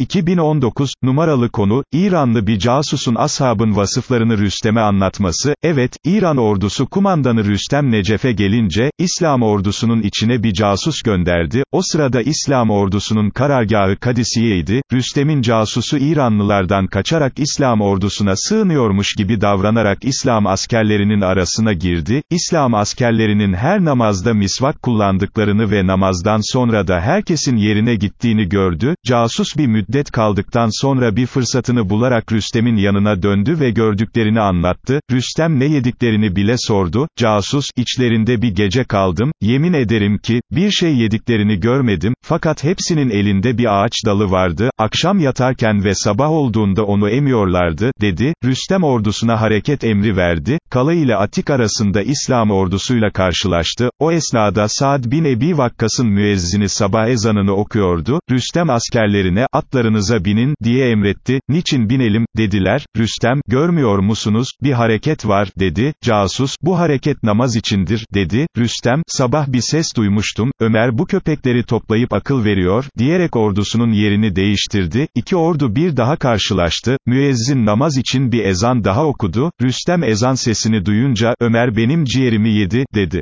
2019, numaralı konu, İranlı bir casusun ashabın vasıflarını Rüstem'e anlatması, evet, İran ordusu kumandanı Rüstem Necef'e gelince, İslam ordusunun içine bir casus gönderdi, o sırada İslam ordusunun karargahı Kadisiye'ydi, Rüstem'in casusu İranlılardan kaçarak İslam ordusuna sığınıyormuş gibi davranarak İslam askerlerinin arasına girdi, İslam askerlerinin her namazda misvak kullandıklarını ve namazdan sonra da herkesin yerine gittiğini gördü, casus bir müddet müddet kaldıktan sonra bir fırsatını bularak Rüstem'in yanına döndü ve gördüklerini anlattı, Rüstem ne yediklerini bile sordu, casus, içlerinde bir gece kaldım, yemin ederim ki, bir şey yediklerini görmedim, fakat hepsinin elinde bir ağaç dalı vardı, akşam yatarken ve sabah olduğunda onu emiyorlardı, dedi, Rüstem ordusuna hareket emri verdi, Kala ile Atik arasında İslam ordusuyla karşılaştı, o esnada Saad bin Ebi Vakkas'ın müezzini sabah ezanını okuyordu, Rüstem askerlerine, atları atlarınıza binin, diye emretti, niçin binelim, dediler, Rüstem, görmüyor musunuz, bir hareket var, dedi, casus, bu hareket namaz içindir, dedi, Rüstem, sabah bir ses duymuştum, Ömer bu köpekleri toplayıp akıl veriyor, diyerek ordusunun yerini değiştirdi, iki ordu bir daha karşılaştı, müezzin namaz için bir ezan daha okudu, Rüstem ezan sesini duyunca, Ömer benim ciğerimi yedi, dedi.